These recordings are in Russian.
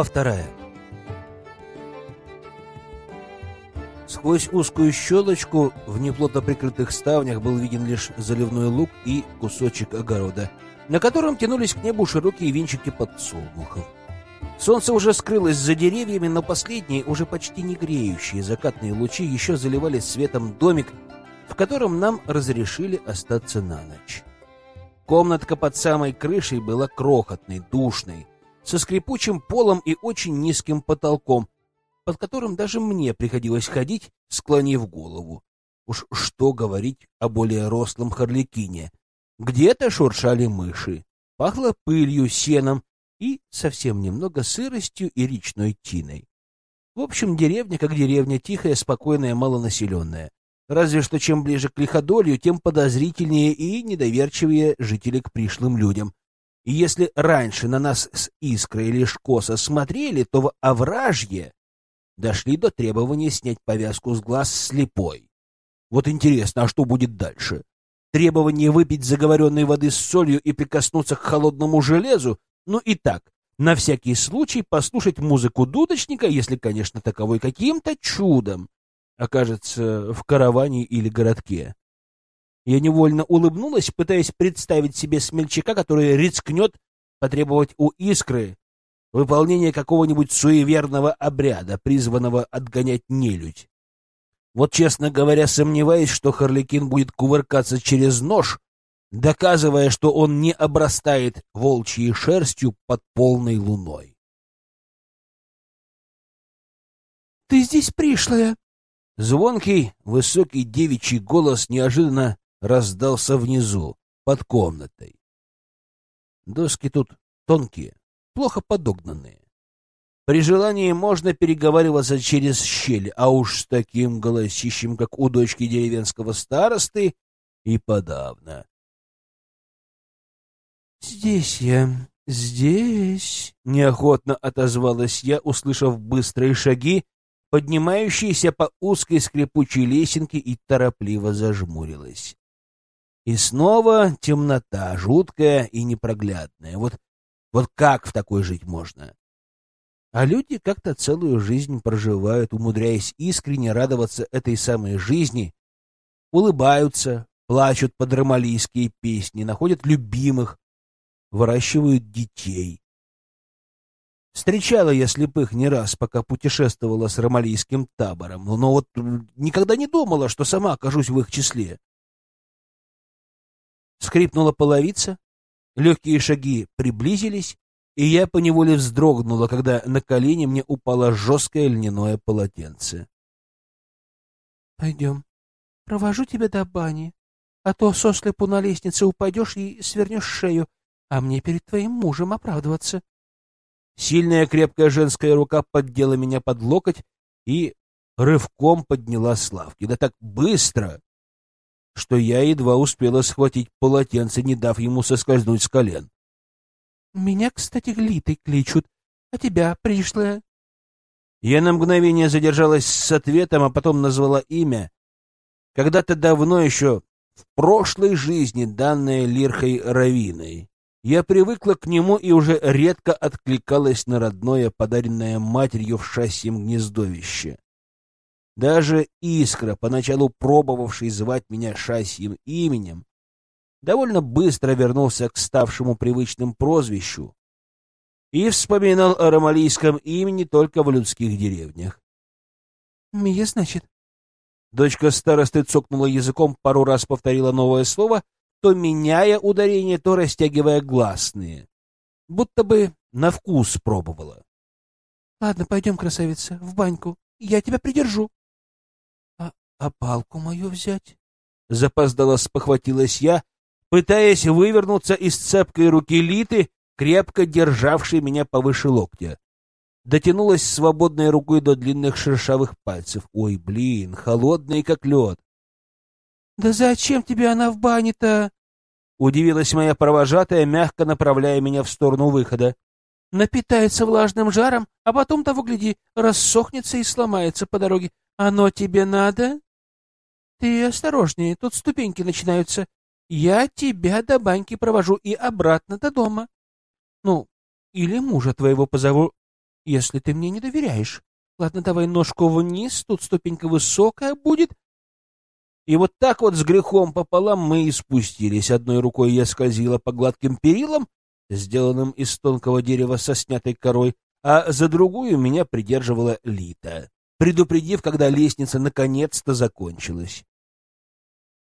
Глава вторая. Сквозь узкую щелочку в неплотно прикрытых ставнях был виден лишь заливной луг и кусочек огорода, на котором тянулись к небу широкие венчики подсолнухов. Солнце уже скрылось за деревьями, но последние, уже почти не греющие закатные лучи еще заливали светом домик, в котором нам разрешили остаться на ночь. Комнатка под самой крышей была крохотной, душной, со скрипучим полом и очень низким потолком, под которым даже мне приходилось ходить, склонив голову. Уж что говорить о более рослом Харликине. Где-то шуршали мыши, пахло пылью, сеном и совсем немного сыростью и речной тиной. В общем, деревня как деревня, тихая, спокойная, малонаселенная. Разве что чем ближе к лиходолью, тем подозрительнее и недоверчивее жители к пришлым людям. И если раньше на нас с Искрой лишь косо смотрели, то в овражье дошли до требования снять повязку с глаз слепой. Вот интересно, а что будет дальше? Требование выпить заговоренной воды с солью и прикоснуться к холодному железу? Ну и так, на всякий случай послушать музыку дудочника, если, конечно, таковой каким-то чудом окажется в караване или городке. Я невольно улыбнулась, пытаясь представить себе смельчака, который рискнет потребовать у искры выполнение какого-нибудь суеверного обряда, призванного отгонять нелюдь. Вот, честно говоря, сомневаюсь, что Харликин будет кувыркаться через нож, доказывая, что он не обрастает волчьей шерстью под полной луной. «Ты здесь пришлая!» Звонкий, высокий девичий голос неожиданно раздался внизу, под комнатой. Доски тут тонкие, плохо подогнанные. При желании можно переговариваться через щель, а уж с таким голосищем, как у дочки деревенского старосты, и подавно. «Здесь я, здесь», — неохотно отозвалась я, услышав быстрые шаги, поднимающиеся по узкой скрипучей лесенке, и торопливо зажмурилась. И снова темнота, жуткая и непроглядная. Вот вот как в такой жить можно? А люди как-то целую жизнь проживают, умудряясь искренне радоваться этой самой жизни, улыбаются, плачут под ромалийские песни, находят любимых, выращивают детей. Встречала я слепых не раз, пока путешествовала с ромалийским табором, но вот никогда не думала, что сама окажусь в их числе. Скрипнула половица, Легкие шаги приблизились, и я поневоле вздрогнула, когда на колени мне упало жесткое льняное полотенце. — Пойдем, провожу тебя до бани, а то сослепу на лестнице упадешь и свернешь шею, а мне перед твоим мужем оправдываться. Сильная крепкая женская рука поддела меня под локоть и рывком подняла Славки. Да так быстро, что я едва успела схватить полотенце, не дав ему соскользнуть с колен. — Меня, кстати, Глитой кличут, а тебя, пришлая? Я на мгновение задержалась с ответом, а потом назвала имя. Когда-то давно еще, в прошлой жизни, данное Лирхой Равиной. Я привыкла к нему и уже редко откликалась на родное, подаренное матерью в шассием гнездовище. Даже Искра, поначалу пробовавший звать меня шасьим именем, довольно быстро вернулся к ставшему привычным прозвищу и вспоминал о ромалийском имени только в людских деревнях. «Мия, значит?» Дочка старосты цокнула языком, пару раз повторила новое слово, то меняя ударение, то растягивая гласные, будто бы на вкус пробовала. «Ладно, пойдем, красавица, в баньку. Я тебя придержу». А палку мою взять? Запоздало спохватилась я, пытаясь вывернуться из цепкой руки Литы, крепко державшей меня повыше локтя. Дотянулась свободной рукой до длинных шершавых пальцев. Ой, блин, холодный как лед. «Да зачем тебе она в бане-то?» Удивилась моя провожатая, мягко направляя меня в сторону выхода. «Напитается влажным жаром, а потом, того гляди, рассохнется и сломается по дороге. Оно тебе надо?» Ты осторожнее, тут ступеньки начинаются. Я тебя до баньки провожу и обратно до дома. Ну, или мужа твоего позову. если ты мне не доверяешь. Ладно, давай ножку вниз, тут ступенька высокая будет. И вот так вот с грехом пополам мы и спустились. Одной рукой я скользила по гладким перилам, сделанным из тонкого дерева со снятой корой, а за другую меня придерживала Лита, предупредив, когда лестница наконец-то закончилась.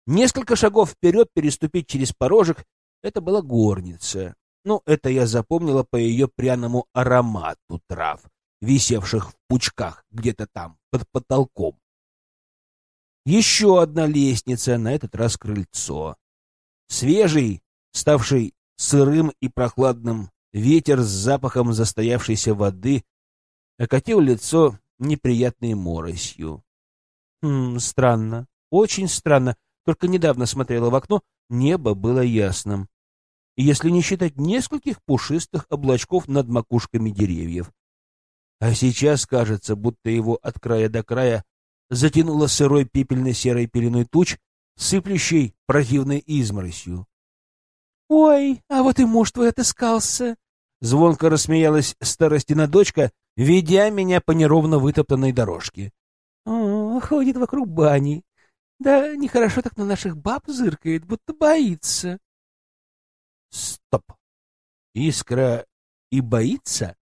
Несколько шагов вперед переступить через порожек — это была горница. Ну, это я запомнила по ее пряному аромату трав, висевших в пучках где-то там, под потолком. Еще одна лестница, на этот раз крыльцо. Свежий, ставший сырым и прохладным, ветер с запахом застоявшейся воды окатил лицо неприятной моросью. Хм, странно, очень странно. Только недавно смотрела в окно, небо было ясным. Если не считать нескольких пушистых облачков над макушками деревьев. А сейчас кажется, будто его от края до края затянуло сырой пепельно-серой пеленой туч, сыплющей противной изморосью. «Ой, а вот и муж твой отыскался!» Звонко рассмеялась старостина дочка, ведя меня по неровно вытоптанной дорожке. «О, ходит вокруг бани. Да нехорошо так на наших баб зыркает, будто боится». «Стоп! Искра и боится?»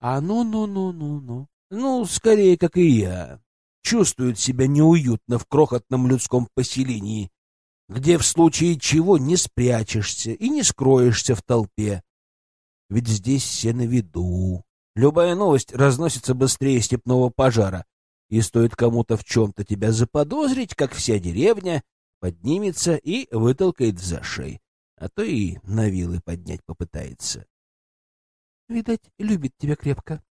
«А ну-ну-ну-ну-ну!» «Ну, скорее, как и я чувствует себя неуютно в крохотном людском поселении, где в случае чего не спрячешься и не скроешься в толпе. Ведь здесь все на виду. Любая новость разносится быстрее степного пожара, и стоит кому-то в чем-то тебя заподозрить, как вся деревня поднимется и вытолкает за шеи, а то и на вилы поднять попытается. Видать, любит тебя крепко.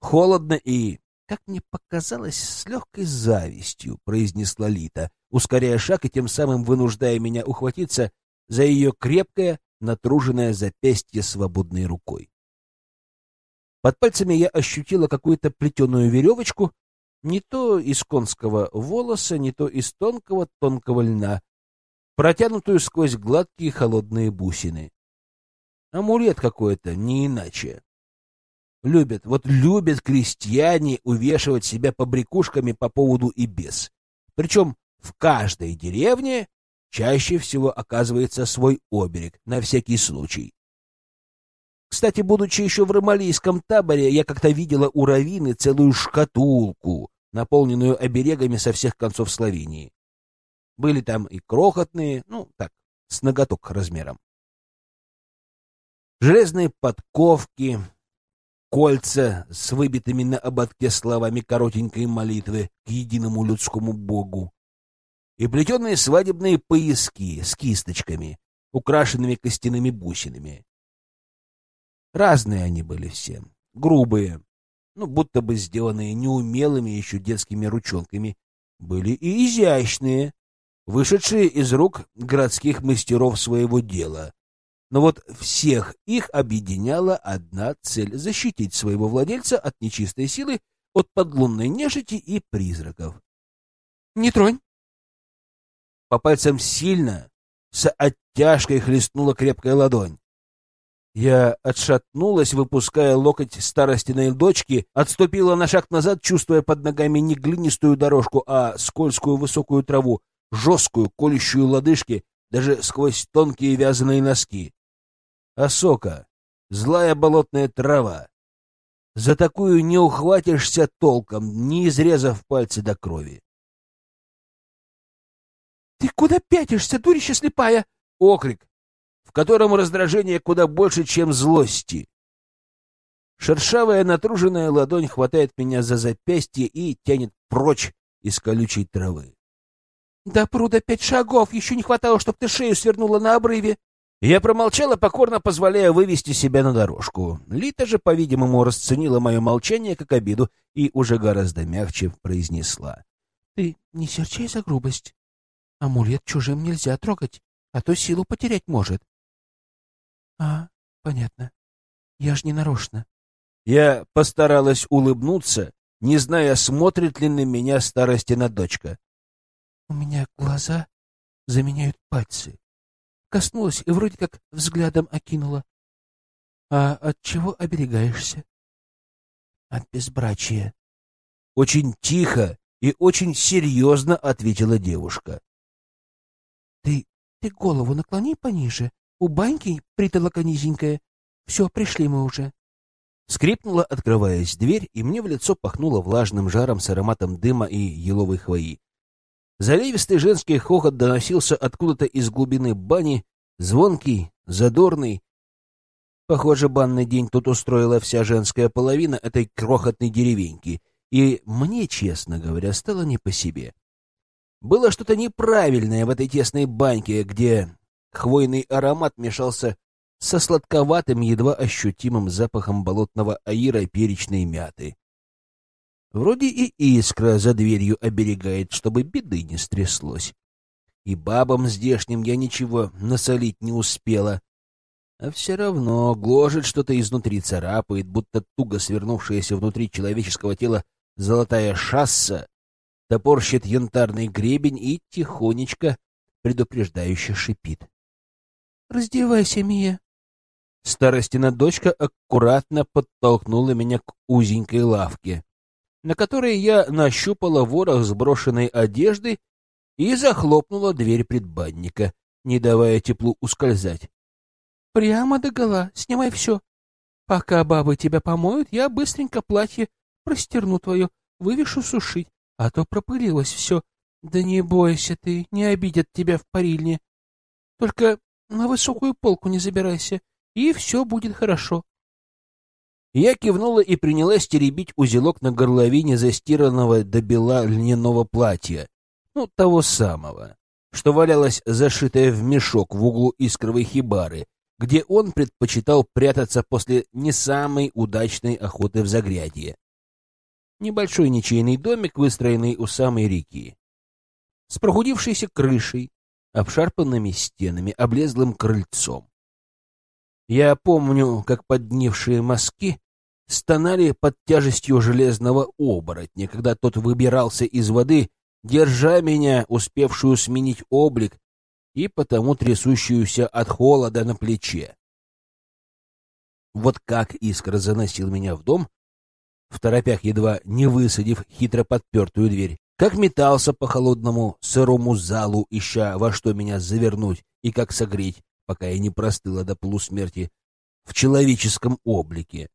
Холодно и как мне показалось, с легкой завистью произнесла Лита, ускоряя шаг и тем самым вынуждая меня ухватиться за ее крепкое, натруженное запястье свободной рукой. Под пальцами я ощутила какую-то плетеную веревочку, не то из конского волоса, не то из тонкого тонкого льна, протянутую сквозь гладкие холодные бусины. Амулет какой-то, не иначе. Любят, вот любят крестьяне увешивать себя побрякушками по поводу и без. Причем в каждой деревне чаще всего оказывается свой оберег, на всякий случай. Кстати, будучи еще в ромалийском таборе, я как-то видела у Равины целую шкатулку, наполненную оберегами со всех концов Словении. Были там и крохотные, ну, так, с ноготок размером. Железные подковки, кольца с выбитыми на ободке словами коротенькой молитвы к единому людскому богу и плетеные свадебные пояски с кисточками, украшенными костяными бусинами. Разные они были все, грубые, ну, будто бы сделанные неумелыми еще детскими ручонками, были и изящные, вышедшие из рук городских мастеров своего дела, но вот всех их объединяла одна цель — защитить своего владельца от нечистой силы, от подлунной нежити и призраков. «Не тронь!» По пальцам сильно, с оттяжкой хлестнула крепкая ладонь. Я отшатнулась, выпуская локоть старостиной дочки, отступила на шаг назад, чувствуя под ногами не глинистую дорожку, а скользкую высокую траву, жесткую, колющую лодыжки, даже сквозь тонкие вязаные носки осока, злая болотная трава. За такую не ухватишься толком, не изрезав пальцы до крови. — Ты куда пятишься, дурища слепая? — окрик, в котором раздражение куда больше, чем злости. Шершавая натруженная ладонь хватает меня за запястье и тянет прочь из колючей травы. — До пруда пять шагов, еще не хватало, чтобы ты шею свернула на обрыве. Я промолчала, покорно позволяя вывести себя на дорожку. Лита же, по-видимому, расценила мое молчание как обиду и уже гораздо мягче произнесла. — Ты не серчай за грубость. Амулет чужим нельзя трогать, а то силу потерять может. — А, понятно. Я ж не нарочно. Я постаралась улыбнуться, не зная, смотрит ли на меня старостина дочка. — У меня глаза заменяют пальцы коснулась и вроде как взглядом окинула. А от чего оберегаешься? от безбрачия. Очень тихо и очень серьезно ответила девушка. Ты, ты голову наклони пониже. У баньки притолока низенькая. Все, пришли мы уже. Скрипнула, открываясь дверь, и мне в лицо пахнуло влажным жаром с ароматом дыма и еловой хвои. Заливистый женский хохот доносился откуда-то из глубины бани, звонкий, задорный. Похоже, банный день тут устроила вся женская половина этой крохотной деревеньки, и мне, честно говоря, стало не по себе. Было что-то неправильное в этой тесной баньке, где хвойный аромат мешался со сладковатым, едва ощутимым запахом болотного аира перечной мяты. Вроде и искра за дверью оберегает, чтобы беды не стряслось. И бабам здешним я ничего насолить не успела. А все равно гложет что-то изнутри, царапает, будто туго свернувшаяся внутри человеческого тела золотая шасса топорщит янтарный гребень и тихонечко предупреждающе шипит. — Раздевайся, Мия. Старостина дочка аккуратно подтолкнула меня к узенькой лавке, на которой я нащупала ворох сброшенной одежды и захлопнула дверь предбанника, не давая теплу ускользать. — Прямо до гола, снимай все. Пока бабы тебя помоют, я быстренько платье простерну твое, вывешу сушить, а то пропылилось все. Да не бойся ты, не обидят тебя в парильне. Только на высокую полку не забирайся, и все будет хорошо. Я кивнула и принялась теребить узелок на горловине застиранного до бела льняного платья, ну, того самого, что валялось зашитое в мешок в углу искровой хибары, где он предпочитал прятаться после не самой удачной охоты в Загрядье. Небольшой ничейный домик, выстроенный у самой реки, с прохудившейся крышей, обшарпанными стенами, облезлым крыльцом. Я помню, как поднившие мазки стонали под тяжестью железного оборотня, когда тот выбирался из воды, держа меня, успевшую сменить облик, и потому трясущуюся от холода на плече. Вот как искра заносил меня в дом, в торопях едва не высадив хитро подпертую дверь, как метался по холодному сырому залу, ища во что меня завернуть и как согреть, пока я не простыла до полусмерти в человеческом облике.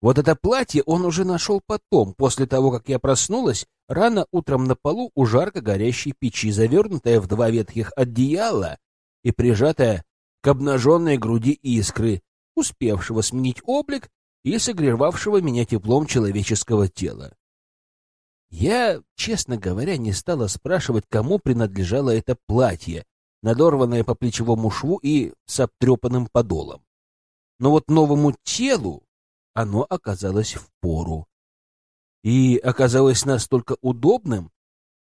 Вот это платье он уже нашел потом, после того, как я проснулась, рано утром на полу у жарко горящей печи, завернутая в два ветхих одеяла и прижатая к обнаженной груди искры, успевшего сменить облик и согревавшего меня теплом человеческого тела. Я, честно говоря, не стала спрашивать, кому принадлежало это платье, надорванное по плечевому шву и с обтрепанным подолом. Но вот новому телу оно оказалось в пору. И оказалось настолько удобным,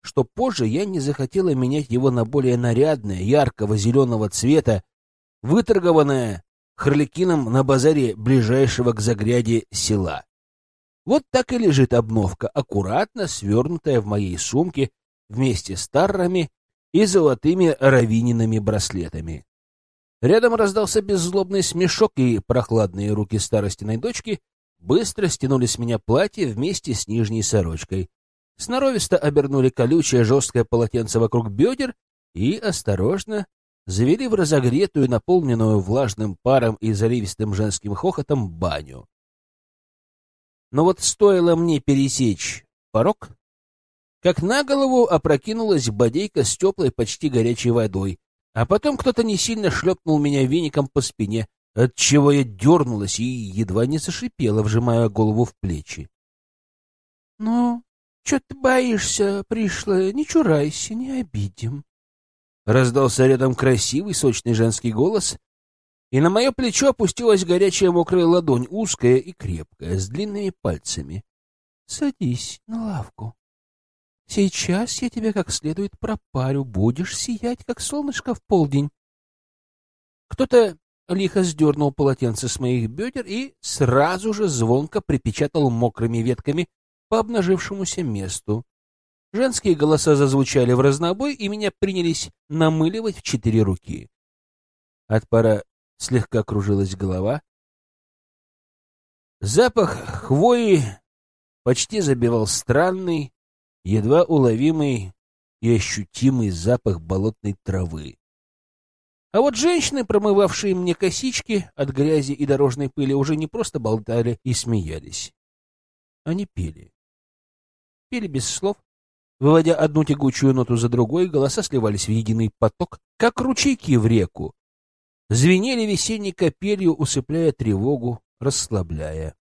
что позже я не захотела менять его на более нарядное, яркого зеленого цвета, выторгованное Харликином на базаре ближайшего к Загряде села. Вот так и лежит обновка, аккуратно свернутая в моей сумке вместе с таррами и золотыми равиниными браслетами. Рядом раздался беззлобный смешок, и прохладные руки старостиной дочки быстро стянули с меня платье вместе с нижней сорочкой. Сноровисто обернули колючее жесткое полотенце вокруг бедер и осторожно завели в разогретую, наполненную влажным паром и заливистым женским хохотом баню. Но вот стоило мне пересечь порог, как на голову опрокинулась бодейка с теплой, почти горячей водой, а потом кто-то не сильно шлепнул меня веником по спине, отчего я дернулась и едва не зашипела, вжимая голову в плечи. — Ну, что ты боишься, пришла? Не чурайся, не обидим. Раздался рядом красивый, сочный женский голос, и на мое плечо опустилась горячая мокрая ладонь, узкая и крепкая, с длинными пальцами. — Садись на лавку. Сейчас я тебя как следует пропарю, будешь сиять, как солнышко в полдень. Кто-то лихо сдернул полотенце с моих бедер и сразу же звонко припечатал мокрыми ветками по обнажившемуся месту. Женские голоса зазвучали в разнобой, и меня принялись намыливать в четыре руки. От пара слегка кружилась голова. Запах хвои почти забивал странный, едва уловимый и ощутимый запах болотной травы. А вот женщины, промывавшие мне косички от грязи и дорожной пыли, уже не просто болтали и смеялись. Они пели. Пели без слов, выводя одну тягучую ноту за другой, голоса сливались в единый поток, как ручейки в реку. Звенели весенней капелью, усыпляя тревогу, расслабляя.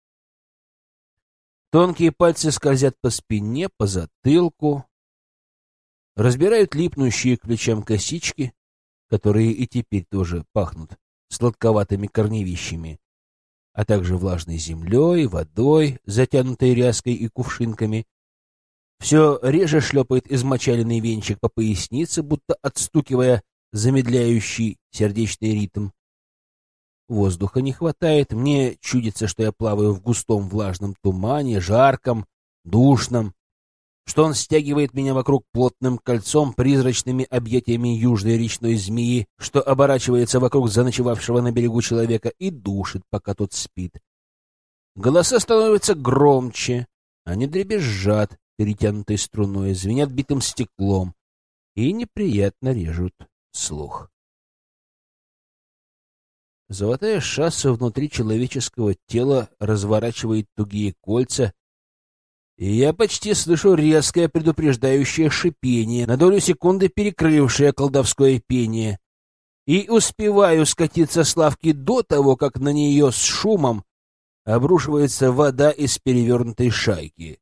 Тонкие пальцы скользят по спине, по затылку, разбирают липнущие к плечам косички, которые и теперь тоже пахнут сладковатыми корневищами, а также влажной землей, водой, затянутой ряской и кувшинками. Все реже шлепает измочаленный венчик по пояснице, будто отстукивая замедляющий сердечный ритм. Воздуха не хватает, мне чудится, что я плаваю в густом влажном тумане, жарком, душном, что он стягивает меня вокруг плотным кольцом, призрачными объятиями южной речной змеи, что оборачивается вокруг заночевавшего на берегу человека и душит, пока тот спит. Голоса становятся громче, они дребезжат, перетянутой струной, звенят битым стеклом и неприятно режут слух. Золотая шасса внутри человеческого тела разворачивает тугие кольца, и я почти слышу резкое предупреждающее шипение, на долю секунды перекрывшее колдовское пение, и успеваю скатиться с лавки до того, как на нее с шумом обрушивается вода из перевернутой шайки.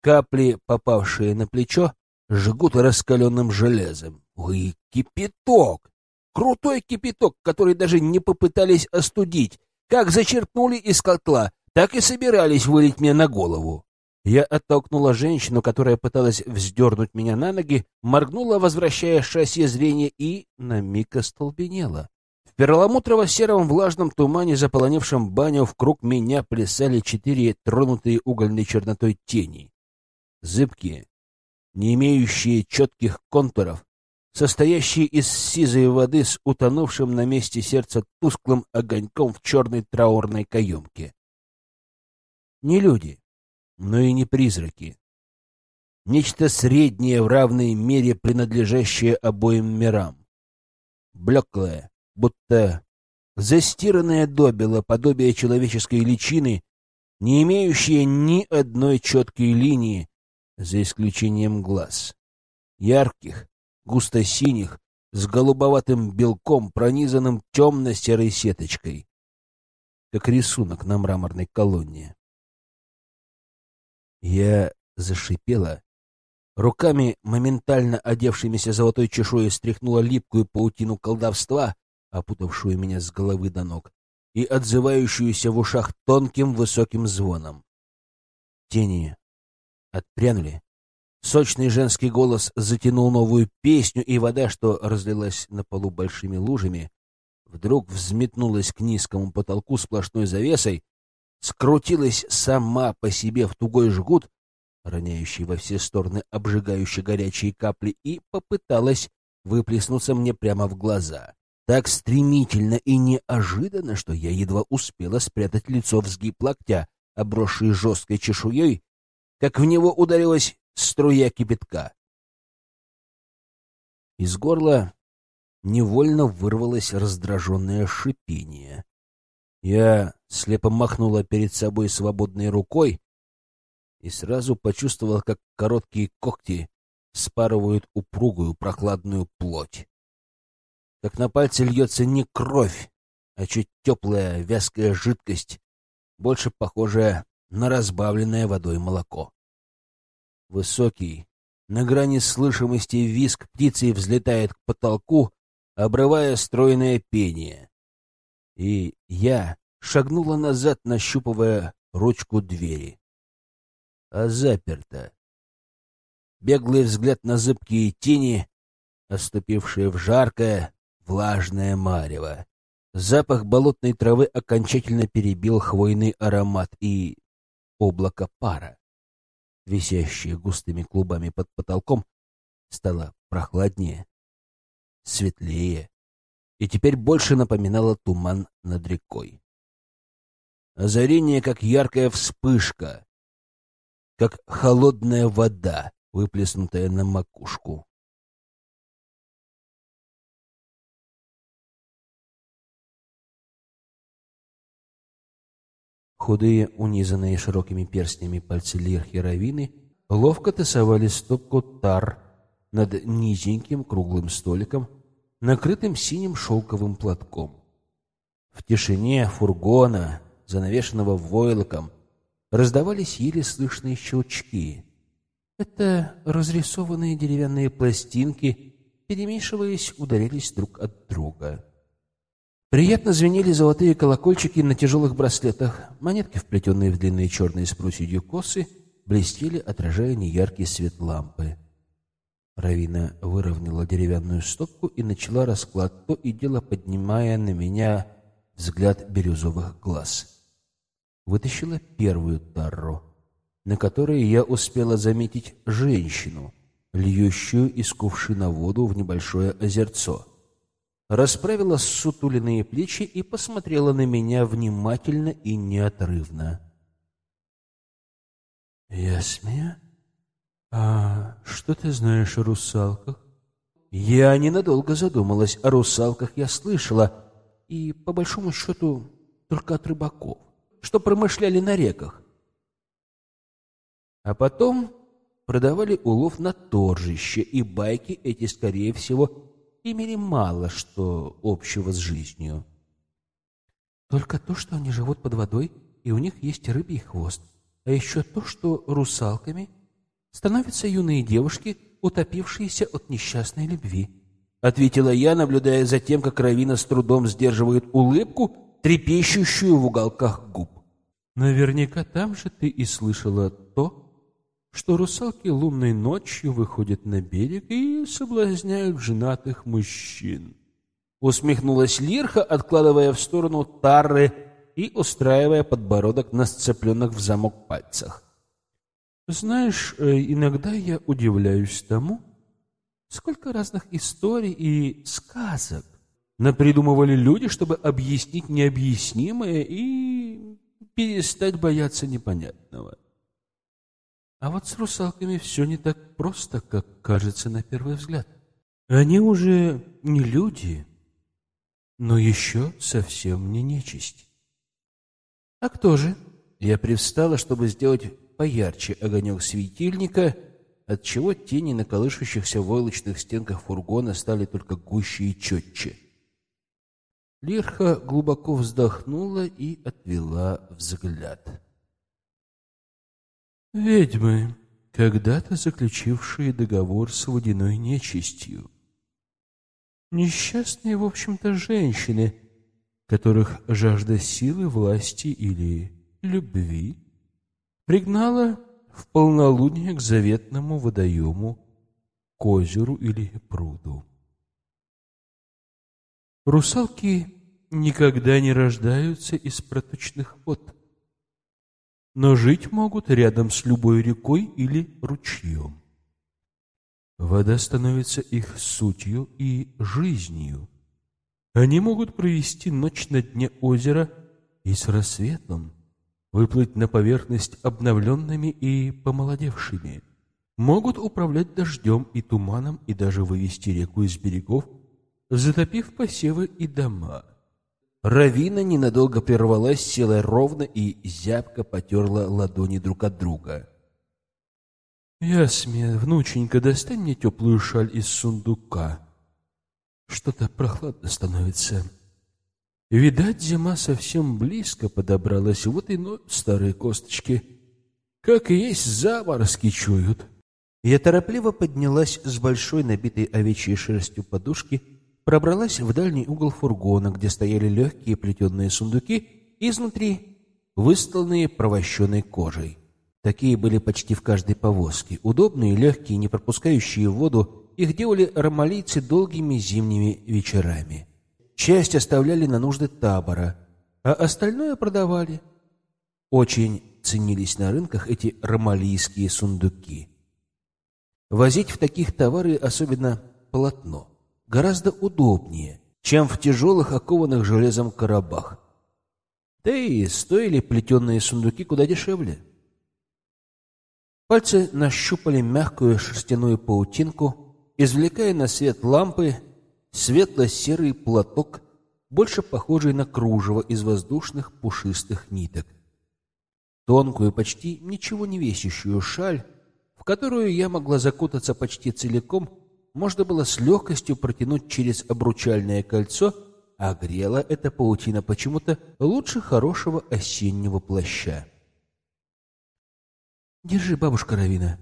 Капли, попавшие на плечо, жгут раскаленным железом. Ой, кипяток! Крутой кипяток, который даже не попытались остудить. Как зачерпнули из котла, так и собирались вылить мне на голову. Я оттолкнула женщину, которая пыталась вздернуть меня на ноги, моргнула, возвращая шасси зрения, и на миг остолбенела. В перламутрово-сером влажном тумане, заполонившем баню, в круг меня плясали четыре тронутые угольной чернотой тени. Зыбкие, не имеющие четких контуров, состоящие из сизой воды с утонувшим на месте сердца тусклым огоньком в черной траурной каемке. Не люди, но и не призраки. Нечто среднее в равной мере принадлежащее обоим мирам. Блеклое, будто застиранное добело подобие человеческой личины, не имеющее ни одной четкой линии, за исключением глаз. Ярких, густо-синих, с голубоватым белком, пронизанным темно-серой сеточкой, как рисунок на мраморной колонне. Я зашипела, руками, моментально одевшимися золотой чешуей, стряхнула липкую паутину колдовства, опутавшую меня с головы до ног, и отзывающуюся в ушах тонким высоким звоном. Тени отпрянули. Сочный женский голос затянул новую песню, и вода, что разлилась на полу большими лужами, вдруг взметнулась к низкому потолку сплошной завесой, скрутилась сама по себе в тугой жгут, роняющий во все стороны обжигающие горячие капли, и попыталась выплеснуться мне прямо в глаза. Так стремительно и неожиданно, что я едва успела спрятать лицо в сгиб локтя, обросший жесткой чешуей, как в него ударилась струя кипятка. Из горла невольно вырвалось раздраженное шипение. Я слепо махнула перед собой свободной рукой и сразу почувствовал, как короткие когти спарывают упругую прохладную плоть. Как на пальце льется не кровь, а чуть теплая вязкая жидкость, больше похожая на разбавленное водой молоко. Высокий, на грани слышимости виск птицы взлетает к потолку, обрывая стройное пение. И я шагнула назад, нащупывая ручку двери. А заперто. Беглый взгляд на зыбкие тени, оступившие в жаркое, влажное марево. Запах болотной травы окончательно перебил хвойный аромат и облако пара, висящее густыми клубами под потолком, стало прохладнее, светлее и теперь больше напоминало туман над рекой. Озарение, как яркая вспышка, как холодная вода, выплеснутая на макушку. Худые, унизанные широкими перстнями пальцы Лирхи Равины ловко тасовали стопку тар над низеньким круглым столиком, накрытым синим шелковым платком. В тишине фургона, занавешенного войлоком, раздавались еле слышные щелчки. Это разрисованные деревянные пластинки, перемешиваясь, ударились друг от друга. Приятно звенели золотые колокольчики на тяжелых браслетах. Монетки, вплетенные в длинные черные с проседью косы, блестели, отражая неяркий свет лампы. Равина выровняла деревянную стопку и начала расклад, то и дело поднимая на меня взгляд бирюзовых глаз. Вытащила первую тарру, на которой я успела заметить женщину, льющую из кувшина воду в небольшое озерцо. Расправила сутуленные плечи и посмотрела на меня внимательно и неотрывно. «Ясмия, а что ты знаешь о русалках?» Я ненадолго задумалась. О русалках я слышала, и, по большому счету, только от рыбаков, что промышляли на реках. А потом продавали улов на торжище, и байки эти, скорее всего, имели мало что общего с жизнью. Только то, что они живут под водой, и у них есть рыбий хвост, а еще то, что русалками становятся юные девушки, утопившиеся от несчастной любви. — ответила я, наблюдая за тем, как Равина с трудом сдерживает улыбку, трепещущую в уголках губ. «Наверняка там же ты и слышала то, что русалки лунной ночью выходят на берег и соблазняют женатых мужчин». Усмехнулась Лирха, откладывая в сторону тары и устраивая подбородок на сцепленных в замок пальцах. «Знаешь, э, иногда я удивляюсь тому, Сколько разных историй и сказок напридумывали люди, чтобы объяснить необъяснимое и перестать бояться непонятного. А вот с русалками все не так просто, как кажется на первый взгляд. Они уже не люди, но еще совсем не нечисть. А кто же? Я привстала, чтобы сделать поярче огонек светильника — отчего тени на колышущихся войлочных стенках фургона стали только гуще и четче. Лирха глубоко вздохнула и отвела взгляд. «Ведьмы, когда-то заключившие договор с водяной нечистью. Несчастные, в общем-то, женщины, которых жажда силы, власти или любви пригнала в полнолуние к заветному водоему, к озеру или пруду. Русалки никогда не рождаются из проточных вод, но жить могут рядом с любой рекой или ручьем. Вода становится их сутью и жизнью. Они могут провести ночь на дне озера и с рассветом выплыть на поверхность обновленными и помолодевшими. Могут управлять дождем и туманом и даже вывести реку из берегов, затопив посевы и дома. Равина ненадолго прервалась, села ровно и зябко потерла ладони друг от друга. «Ясме, внученька, достань мне теплую шаль из сундука. Что-то прохладно становится». Видать, зима совсем близко подобралась, вот и ноют старые косточки. Как и есть заморозки чуют. Я торопливо поднялась с большой набитой овечьей шерстью подушки, пробралась в дальний угол фургона, где стояли легкие плетеные сундуки, изнутри выстланные провощенной кожей. Такие были почти в каждой повозке. Удобные, легкие, не пропускающие воду, их делали ромалийцы долгими зимними вечерами. Часть оставляли на нужды табора, а остальное продавали. Очень ценились на рынках эти ромалийские сундуки. Возить в таких товары, особенно полотно, гораздо удобнее, чем в тяжелых, окованных железом коробах. Да и стоили плетеные сундуки куда дешевле. Пальцы нащупали мягкую шерстяную паутинку, извлекая на свет лампы светло-серый платок, больше похожий на кружево из воздушных пушистых ниток. Тонкую, почти ничего не весящую шаль, в которую я могла закутаться почти целиком, можно было с легкостью протянуть через обручальное кольцо, а грела эта паутина почему-то лучше хорошего осеннего плаща. «Держи, бабушка Равина».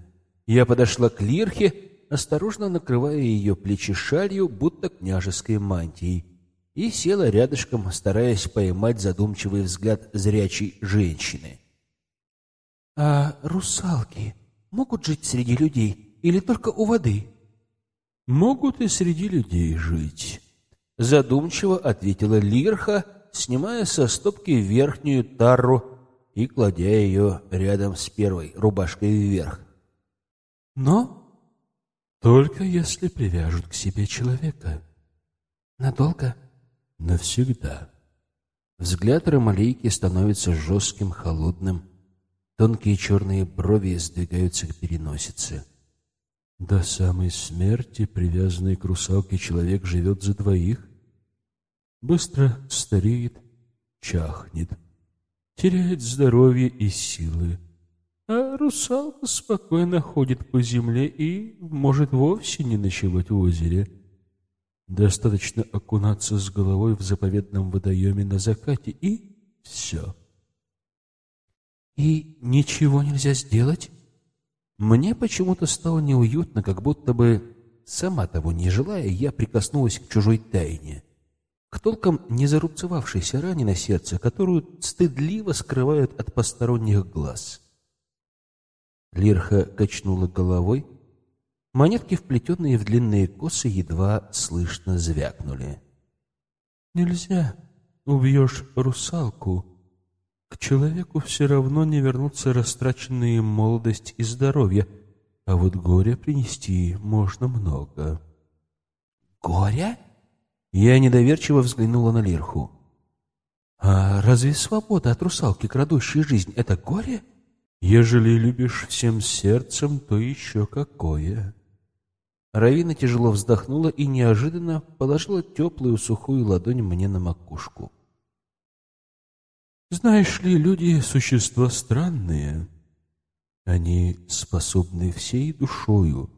Я подошла к Лирхе, осторожно накрывая ее плечи шалью, будто княжеской мантией, и села рядышком, стараясь поймать задумчивый взгляд зрячей женщины. «А русалки могут жить среди людей или только у воды?» «Могут и среди людей жить», — задумчиво ответила Лирха, снимая со стопки верхнюю тару и кладя ее рядом с первой рубашкой вверх. «Но только если привяжут к себе человека». «Надолго?» «Навсегда». Взгляд Ромалейки становится жестким, холодным. Тонкие черные брови сдвигаются к переносице. До самой смерти привязанный к русалке человек живет за двоих. Быстро стареет, чахнет, теряет здоровье и силы. А русалка спокойно ходит по земле и может вовсе не ночевать в озере. Достаточно окунаться с головой в заповедном водоеме на закате, и все. И ничего нельзя сделать? Мне почему-то стало неуютно, как будто бы, сама того не желая, я прикоснулась к чужой тайне, к толком не зарубцевавшейся ране на сердце, которую стыдливо скрывают от посторонних глаз. Лирха качнула головой, монетки, вплетенные в длинные косы, едва слышно звякнули. «Нельзя. Убьешь русалку, к человеку все равно не вернутся растраченные молодость и здоровье, а вот горе принести можно много. Горе? Я недоверчиво взглянула на Лирху. А разве свобода от русалки, крадущей жизнь, это горе? Ежели любишь всем сердцем, то еще какое. Равина тяжело вздохнула и неожиданно положила теплую сухую ладонь мне на макушку. Знаешь ли, люди — существа странные. Они способны всей душою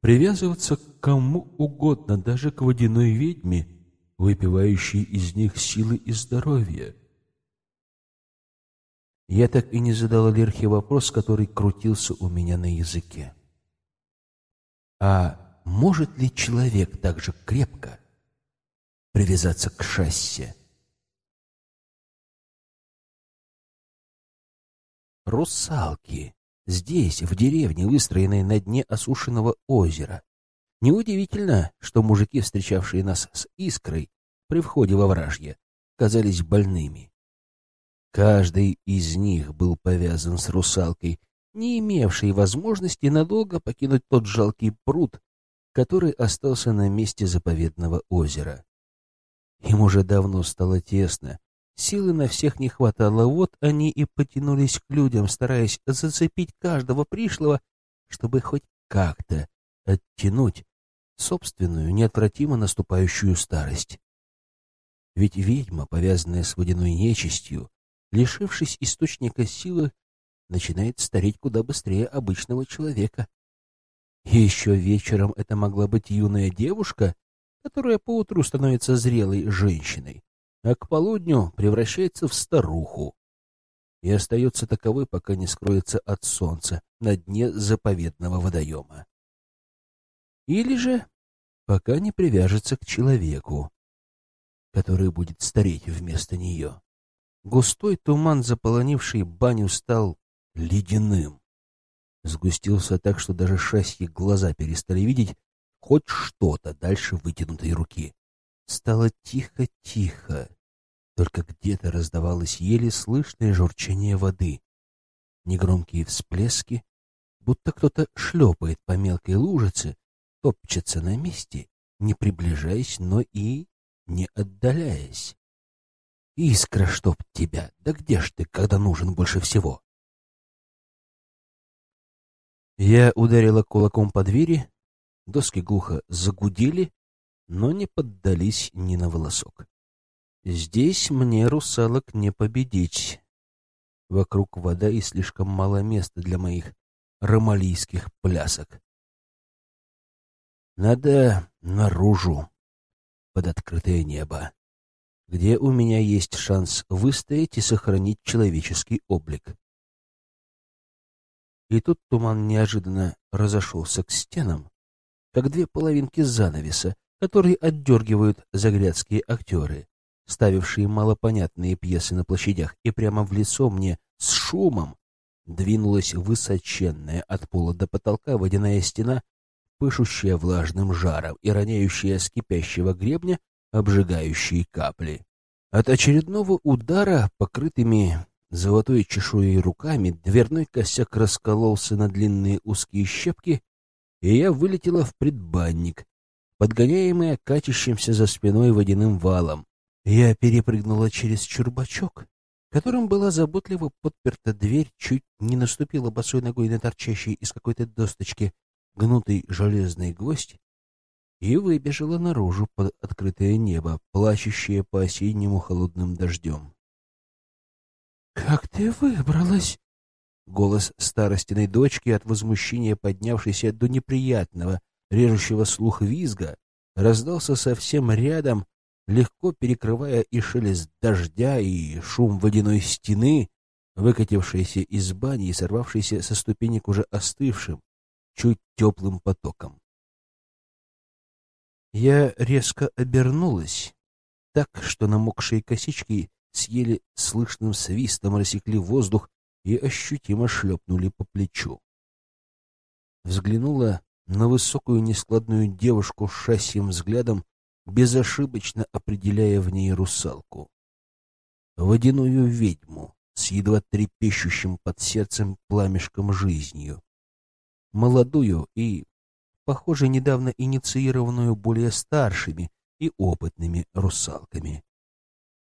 привязываться к кому угодно, даже к водяной ведьме, выпивающей из них силы и здоровье. Я так и не задала Лерхе вопрос, который крутился у меня на языке. А может ли человек так же крепко привязаться к шассе? Русалки. Здесь, в деревне, выстроенной на дне осушенного озера. Неудивительно, что мужики, встречавшие нас с искрой при входе во вражье, казались больными. Каждый из них был повязан с русалкой, не имевшей возможности надолго покинуть тот жалкий пруд, который остался на месте заповедного озера. Им уже давно стало тесно, Силы на всех не хватало, вот они и потянулись к людям, стараясь зацепить каждого пришлого, чтобы хоть как-то оттянуть собственную неотвратимо наступающую старость. Ведь ведьма, повязанная с водяной нечистью, лишившись источника силы, начинает стареть куда быстрее обычного человека. И еще вечером это могла быть юная девушка, которая поутру становится зрелой женщиной а к полудню превращается в старуху и остается таковой, пока не скроется от солнца на дне заповедного водоема. Или же пока не привяжется к человеку, который будет стареть вместо нее. Густой туман, заполонивший баню, стал ледяным. Сгустился так, что даже шасьи глаза перестали видеть хоть что-то дальше вытянутой руки. Стало тихо-тихо. Только где-то раздавалось еле слышное журчание воды. Негромкие всплески, будто кто-то шлепает по мелкой лужице, топчется на месте, не приближаясь, но и не отдаляясь. Искра, чтоб тебя! Да где ж ты, когда нужен больше всего? Я ударила кулаком по двери, доски глухо загудели, но не поддались ни на волосок. Здесь мне русалок не победить. Вокруг вода и слишком мало места для моих ромалийских плясок. Надо наружу, под открытое небо, где у меня есть шанс выстоять и сохранить человеческий облик. И тут туман неожиданно разошелся к стенам, как две половинки занавеса, которые отдергивают заглядские актеры, ставившие малопонятные пьесы на площадях, и прямо в лицо мне с шумом двинулась высоченная от пола до потолка водяная стена, пышущая влажным жаром и роняющая с кипящего гребня обжигающие капли. От очередного удара, покрытыми золотой чешуей руками, дверной косяк раскололся на длинные узкие щепки, и я вылетела в предбанник, подгоняемая катящимся за спиной водяным валом. Я перепрыгнула через чурбачок, которым была заботливо подперта дверь, чуть не наступила босой ногой на торчащий из какой-то досточки гнутый железный гвоздь и выбежала наружу под открытое небо, плачущее по осеннему холодным дождем. «Как ты выбралась?» Голос старостиной дочки от возмущения, поднявшийся до неприятного, режущего слух визга, раздался совсем рядом, легко перекрывая и шелест дождя, и шум водяной стены, выкатившейся из бани и сорвавшейся со ступенек уже остывшим, чуть теплым потоком. Я резко обернулась, так что намокшие косички с еле слышным свистом рассекли воздух и ощутимо шлепнули по плечу. Взглянула на высокую нескладную девушку с шасьим взглядом, безошибочно определяя в ней русалку. Водяную ведьму с едва трепещущим под сердцем пламешком жизнью. Молодую и похоже, недавно инициированную более старшими и опытными русалками.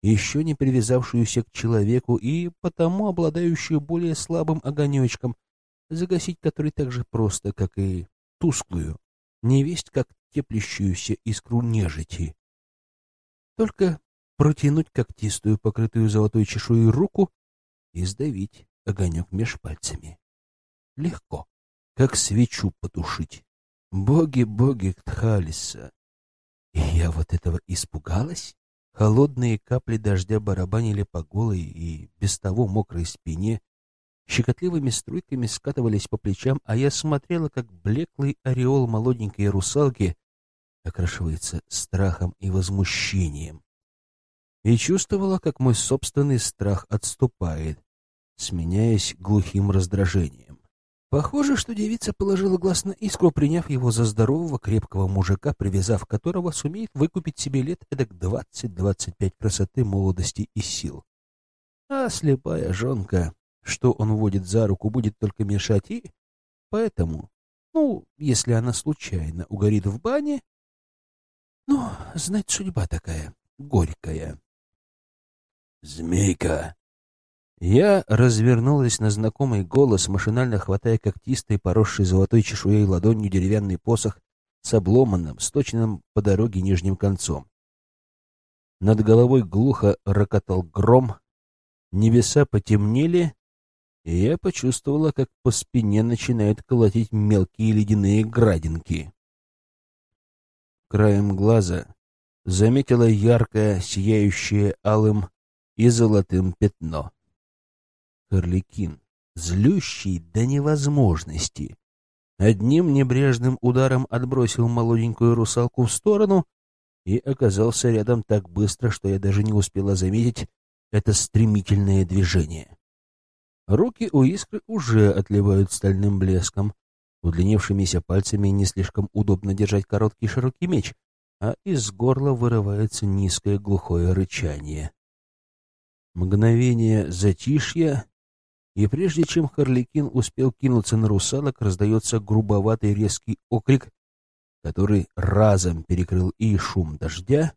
Еще не привязавшуюся к человеку и потому обладающую более слабым огонечком, загасить который так же просто, как и тусклую, невесть как теплящуюся искру нежити. Только протянуть когтистую, покрытую золотой чешуей руку и сдавить огонек меж пальцами. Легко, как свечу потушить. Боги, боги Ктхалиса! И я вот этого испугалась? Холодные капли дождя барабанили по голой и без того мокрой спине, щекотливыми струйками скатывались по плечам, а я смотрела, как блеклый ореол молоденькой русалки окрашивается страхом и возмущением. И чувствовала, как мой собственный страх отступает, сменяясь глухим раздражением. Похоже, что девица положила глаз на искру, приняв его за здорового, крепкого мужика, привязав которого сумеет выкупить себе лет эдак двадцать-двадцать пять красоты, молодости и сил. А слепая жонка, что он водит за руку, будет только мешать и... Поэтому, ну, если она случайно угорит в бане... Ну, знать, судьба такая, горькая. «Змейка!» Я развернулась на знакомый голос, машинально хватая когтистой, поросшей золотой чешуей ладонью деревянный посох с обломанным, сточенным по дороге нижним концом. Над головой глухо рокотал гром, небеса потемнели, и я почувствовала, как по спине начинают колотить мелкие ледяные градинки. Краем глаза заметила яркое, сияющее алым и золотым пятно. Харликин, злющий до невозможности. Одним небрежным ударом отбросил молоденькую русалку в сторону и оказался рядом так быстро, что я даже не успела заметить это стремительное движение. Руки у искры уже отливают стальным блеском. Удлинившимися пальцами не слишком удобно держать короткий широкий меч, а из горла вырывается низкое глухое рычание. Мгновение затишья, и прежде чем Харликин успел кинуться на русалок, раздается грубоватый резкий окрик, который разом перекрыл и шум дождя,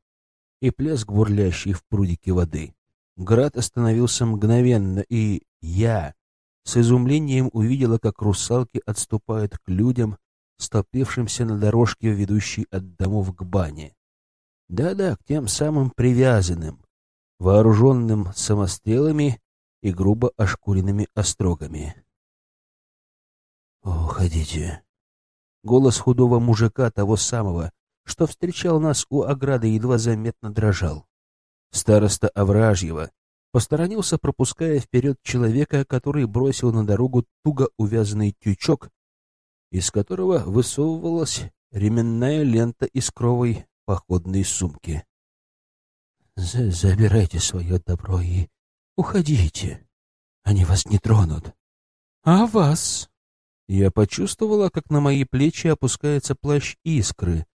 и плеск бурлящей в прудике воды. Град остановился мгновенно, и я с изумлением увидела, как русалки отступают к людям, столпившимся на дорожке, ведущей от домов к бане. Да-да, к тем самым привязанным, вооруженным самострелами и грубо ошкуренными острогами. «Уходите!» Голос худого мужика, того самого, что встречал нас у ограды, едва заметно дрожал. Староста Овражьева посторонился, пропуская вперед человека, который бросил на дорогу туго увязанный тючок, из которого высовывалась ременная лента из кровой походной сумки. «Забирайте свое добро и уходите. Они вас не тронут». «А вас?» Я почувствовала, как на мои плечи опускается плащ искры,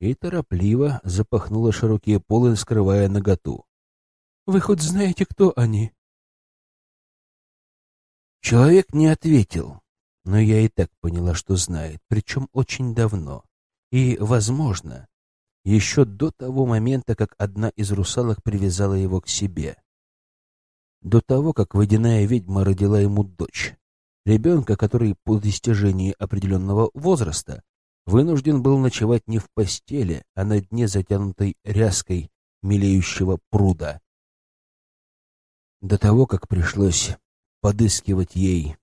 и торопливо запахнула широкие полы, скрывая наготу. «Вы хоть знаете, кто они?» Человек не ответил, но я и так поняла, что знает, причем очень давно. И, возможно, еще до того момента, как одна из русалок привязала его к себе. До того, как водяная ведьма родила ему дочь. Ребенка, который по достижении определенного возраста вынужден был ночевать не в постели, а на дне затянутой ряской мелеющего пруда. До того, как пришлось подыскивать ей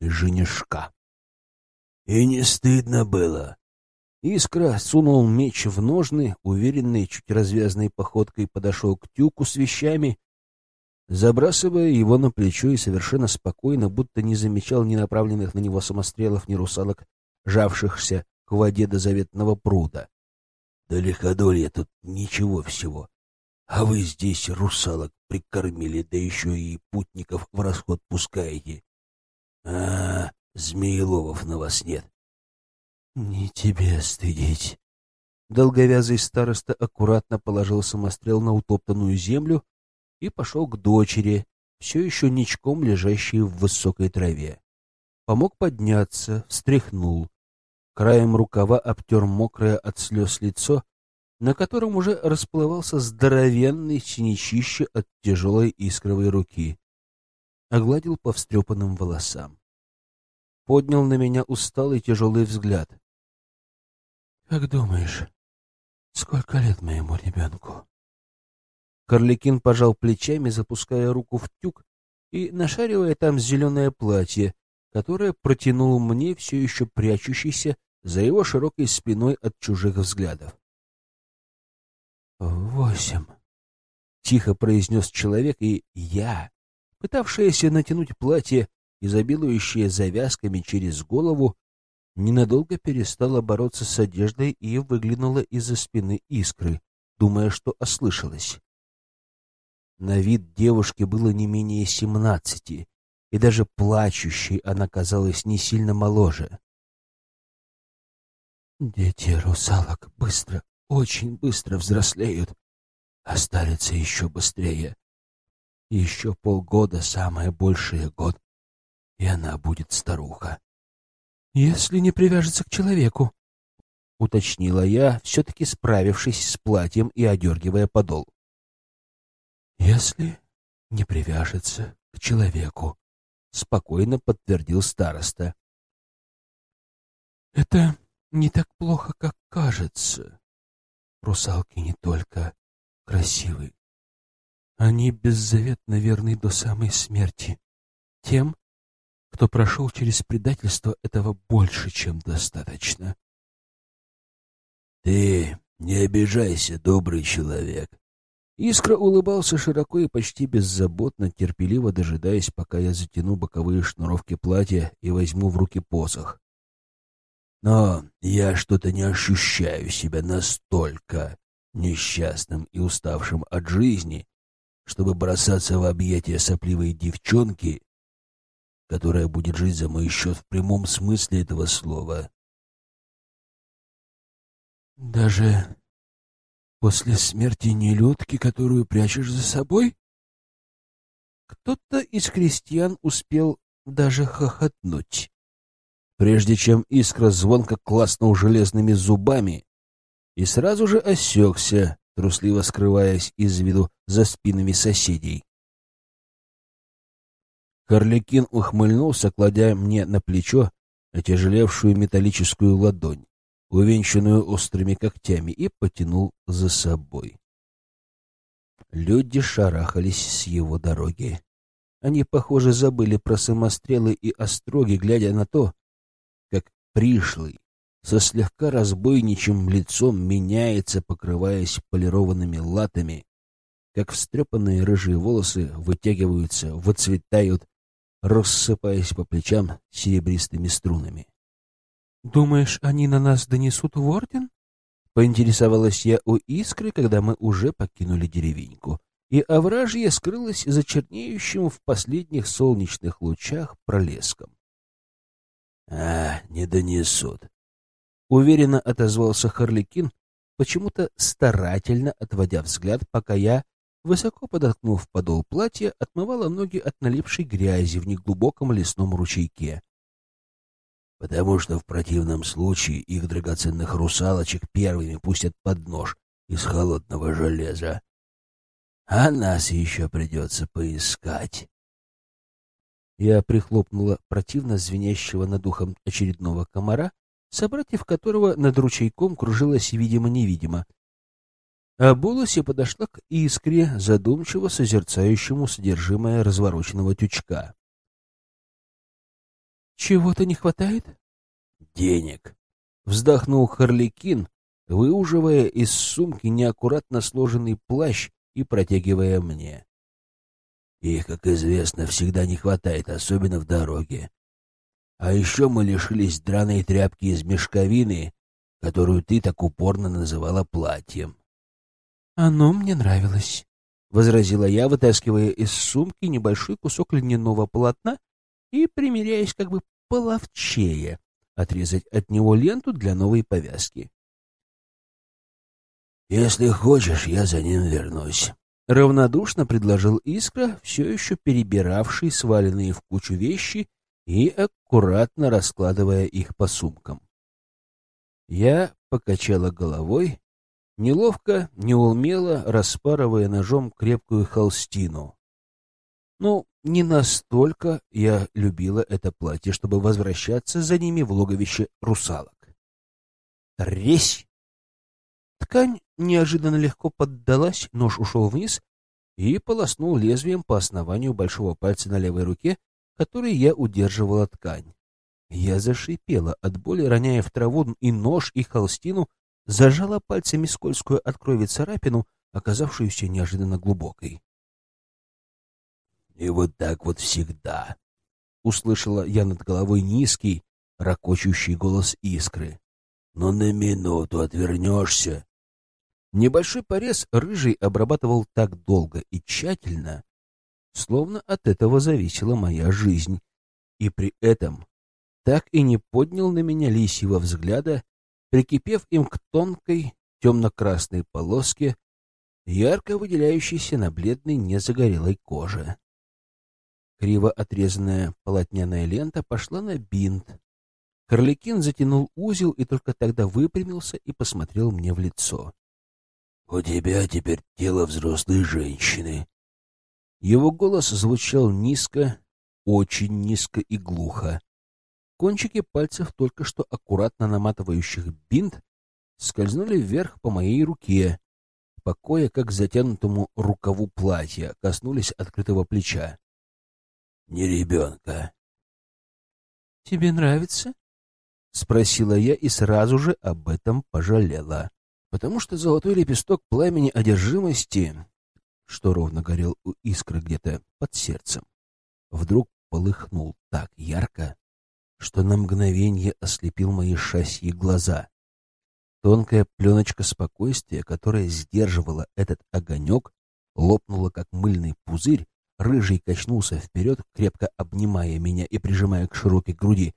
женишка. И не стыдно было. Искра сунул меч в ножны, уверенной, чуть развязной походкой подошел к тюку с вещами, забрасывая его на плечо и совершенно спокойно, будто не замечал ни направленных на него самострелов, ни русалок, жавшихся к воде до заветного пруда. Да лиходолья тут ничего всего. А вы здесь русалок прикормили, да еще и путников в расход пускаете. А, змееловов на вас нет. Не тебе стыдить. Долговязый староста аккуратно положил самострел на утоптанную землю и пошел к дочери, все еще ничком лежащей в высокой траве. Помог подняться, встряхнул. Краем рукава обтер мокрое от слез лицо, на котором уже расплывался здоровенный синячище от тяжелой искровой руки. Огладил по встрепанным волосам. Поднял на меня усталый тяжелый взгляд. — Как думаешь, сколько лет моему ребенку? Карликин пожал плечами, запуская руку в тюк и нашаривая там зеленое платье, которое протянул мне все еще прячущийся за его широкой спиной от чужих взглядов. «Восемь», — тихо произнес человек, и я, пытавшаяся натянуть платье, изобилующее завязками через голову, ненадолго перестала бороться с одеждой и выглянула из-за спины искры, думая, что ослышалась. На вид девушки было не менее семнадцати, и даже плачущей она казалась не сильно моложе. Дети русалок быстро, очень быстро взрослеют, а старятся еще быстрее. Еще полгода, самое большее год, и она будет старуха. Если не привяжется к человеку, — уточнила я, все-таки справившись с платьем и одергивая подол. «Если не привяжется к человеку», — спокойно подтвердил староста. «Это не так плохо, как кажется. Русалки не только красивы. Они беззаветно верны до самой смерти. Тем, кто прошел через предательство, этого больше, чем достаточно. «Ты не обижайся, добрый человек», Искра улыбался широко и почти беззаботно, терпеливо дожидаясь, пока я затяну боковые шнуровки платья и возьму в руки посох. Но я что-то не ощущаю себя настолько несчастным и уставшим от жизни, чтобы бросаться в объятия сопливой девчонки, которая будет жить за мой счет в прямом смысле этого слова. Даже После смерти нелюдки, которую прячешь за собой? Кто-то из крестьян успел даже хохотнуть. Прежде чем искра звонко класснул железными зубами и сразу же осекся, трусливо скрываясь из виду за спинами соседей. Харликин ухмыльнулся, кладя мне на плечо отяжелевшую металлическую ладонь, увенчанную острыми когтями, и потянул за собой. Люди шарахались с его дороги. Они, похоже, забыли про самострелы и остроги, глядя на то, пришлый, со слегка разбойничьим лицом меняется, покрываясь полированными латами, как встрепанные рыжие волосы вытягиваются, выцветают, рассыпаясь по плечам серебристыми струнами. «Думаешь, они на нас донесут в орден?» Поинтересовалась я у Искры, когда мы уже покинули деревеньку, и овражье скрылось за чернеющим в последних солнечных лучах пролеском. — А, не донесут. Уверенно отозвался Харликин, почему-то старательно отводя взгляд, пока я, высоко подоткнув подол платья, отмывала ноги от налипшей грязи в неглубоком лесном ручейке потому что в противном случае их драгоценных русалочек первыми пустят под нож из холодного железа. А нас еще придется поискать. Я прихлопнула противно звенящего над ухом очередного комара, собратьев которого над ручейком кружилась видимо-невидимо. А Булоси подошла к искре, задумчиво созерцающему содержимое развороченного тючка. Чего-то не хватает? Денег. Вздохнул Харликин, выуживая из сумки неаккуратно сложенный плащ и протягивая мне. Их, как известно, всегда не хватает, особенно в дороге. А еще мы лишились драной тряпки из мешковины, которую ты так упорно называла платьем. — Оно мне нравилось, — возразила я, вытаскивая из сумки небольшой кусок льняного полотна и примеряясь как бы половчее отрезать от него ленту для новой повязки. «Если хочешь, я за ним вернусь», — равнодушно предложил Искра, все еще перебиравший сваленные в кучу вещи и аккуратно раскладывая их по сумкам. Я покачала головой, неловко, неумело распарывая ножом крепкую холстину. Ну, не настолько я любила это платье, чтобы возвращаться за ними в логовище русалок. Тресь! Ткань неожиданно легко поддалась, нож ушел вниз и полоснул лезвием по основанию большого пальца на левой руке, которой я удерживала ткань. Я зашипела от боли, роняя в траву и нож, и холстину, зажала пальцами скользкую от крови царапину, оказавшуюся неожиданно глубокой. И вот так вот всегда. Услышала я над головой низкий, ракочущий голос искры. Но на минуту отвернешься. Небольшой порез рыжий обрабатывал так долго и тщательно, словно от этого зависела моя жизнь. И при этом так и не поднял на меня лисьего взгляда, прикипев им к тонкой темно-красной полоске, ярко выделяющейся на бледной незагорелой коже. Криво отрезанная полотняная лента пошла на бинт. Харликин затянул узел и только тогда выпрямился и посмотрел мне в лицо. — У тебя теперь тело взрослой женщины. Его голос звучал низко, очень низко и глухо. Кончики пальцев, только что аккуратно наматывающих бинт, скользнули вверх по моей руке, покоя как затянутому рукаву платья, коснулись открытого плеча не ребенка. — Тебе нравится? — спросила я и сразу же об этом пожалела, потому что золотой лепесток пламени одержимости, что ровно горел у искры где-то под сердцем, вдруг полыхнул так ярко, что на мгновение ослепил мои шасьи глаза. Тонкая пленочка спокойствия, которая сдерживала этот огонек, лопнула, как мыльный пузырь, Рыжий качнулся вперед, крепко обнимая меня и прижимая к широкой груди,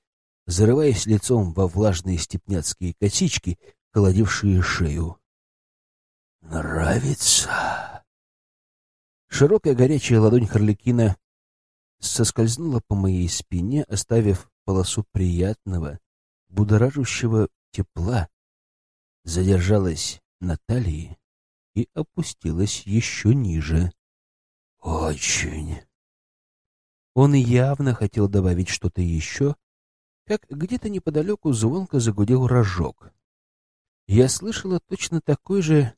зарываясь лицом во влажные степняцкие косички, холодившие шею. «Нравится!» Широкая горячая ладонь Харликина соскользнула по моей спине, оставив полосу приятного, будоражущего тепла, задержалась на талии и опустилась еще ниже. Очень. Он явно хотел добавить что-то еще, как где-то неподалеку звонко загудел рожок. Я слышала точно такой же,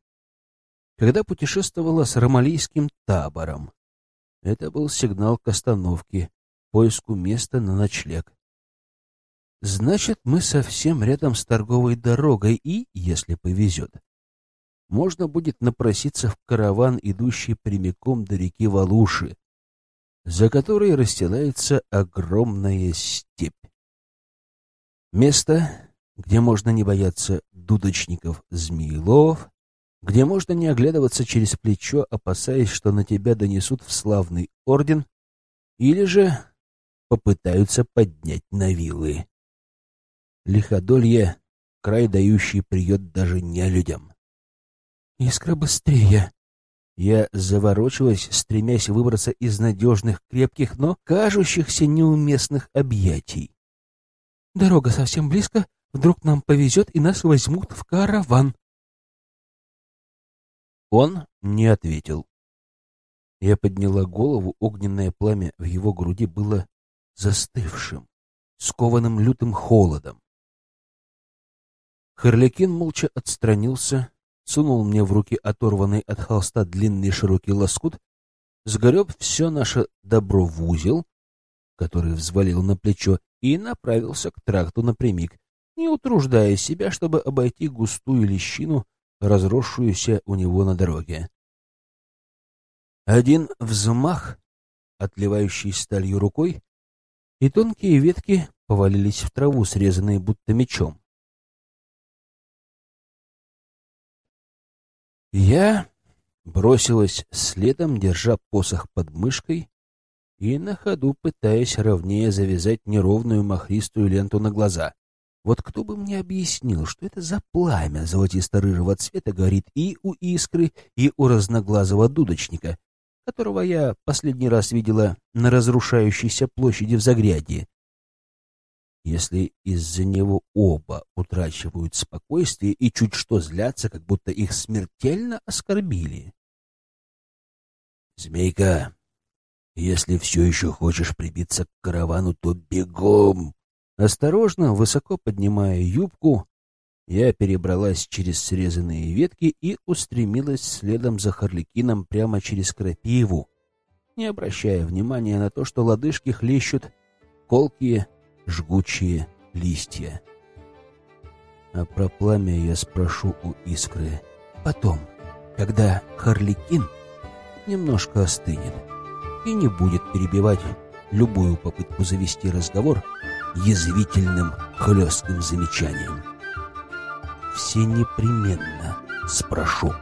когда путешествовала с ромалийским табором. Это был сигнал к остановке, поиску места на ночлег. Значит, мы совсем рядом с торговой дорогой, и, если повезет, можно будет напроситься в караван, идущий прямиком до реки Валуши, за которой расстилается огромная степь. Место, где можно не бояться дудочников-змеелов, где можно не оглядываться через плечо, опасаясь, что на тебя донесут в славный орден, или же попытаются поднять на вилы. Лиходолье — край, дающий приют даже не людям. «Искра быстрее!» Я заворочилась, стремясь выбраться из надежных, крепких, но кажущихся неуместных объятий. «Дорога совсем близко, вдруг нам повезет, и нас возьмут в караван!» Он не ответил. Я подняла голову, огненное пламя в его груди было застывшим, скованным лютым холодом. Харлякин молча отстранился, сунул мне в руки оторванный от холста длинный широкий лоскут, сгреб все наше добро в узел, который взвалил на плечо, и направился к тракту напрямик, не утруждая себя, чтобы обойти густую лещину, разросшуюся у него на дороге. Один взмах, отливающий сталью рукой, и тонкие ветки повалились в траву, срезанные будто мечом. Я бросилась следом, держа посох под мышкой и на ходу пытаясь ровнее завязать неровную махристую ленту на глаза. Вот кто бы мне объяснил, что это за пламя золотисто-рыжего цвета горит и у искры, и у разноглазого дудочника, которого я последний раз видела на разрушающейся площади в Загрядье. Если из-за него оба утрачивают спокойствие и чуть что злятся, как будто их смертельно оскорбили. «Змейка, если все еще хочешь прибиться к каравану, то бегом!» Осторожно, высоко поднимая юбку, я перебралась через срезанные ветки и устремилась следом за Харликином прямо через крапиву, не обращая внимания на то, что лодыжки хлещут колкие, жгучие листья. А про пламя я спрошу у искры потом, когда Харликин немножко остынет и не будет перебивать любую попытку завести разговор язвительным хлестким замечанием. Все непременно спрошу.